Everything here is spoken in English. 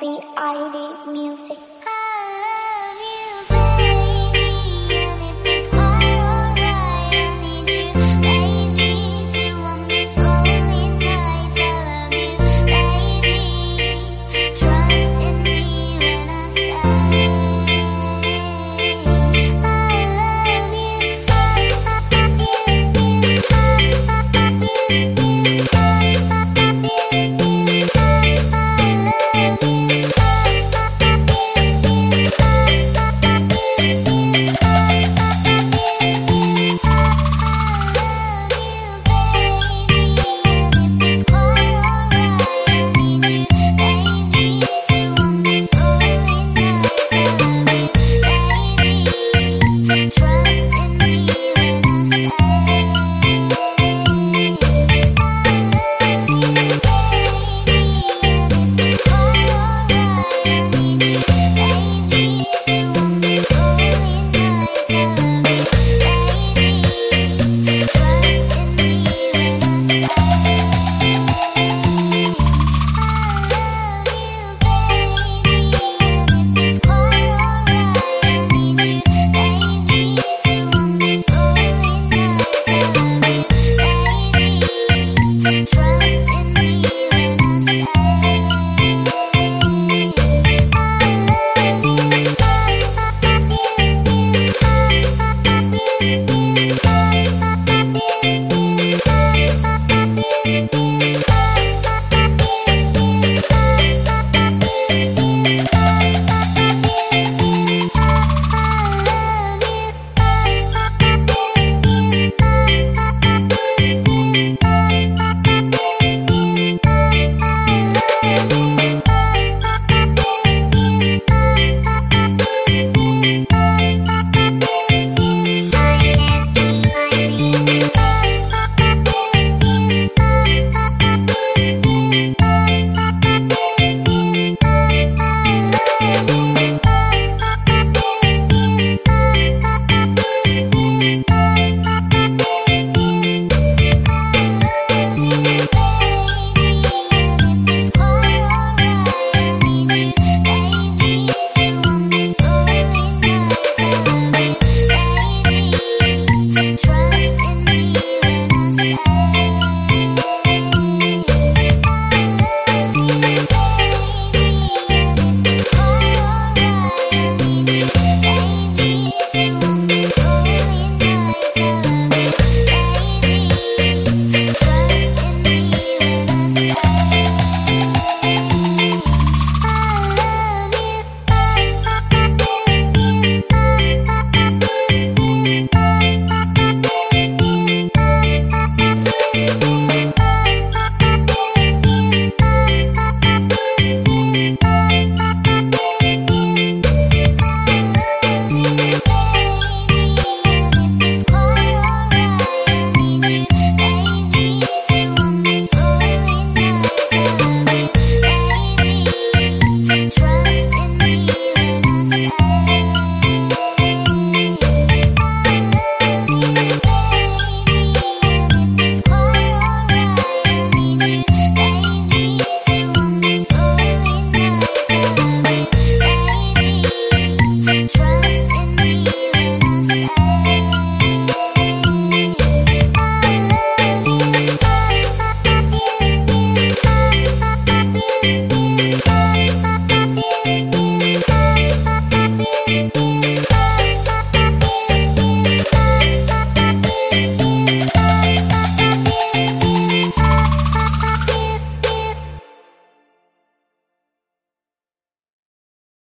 B I D music.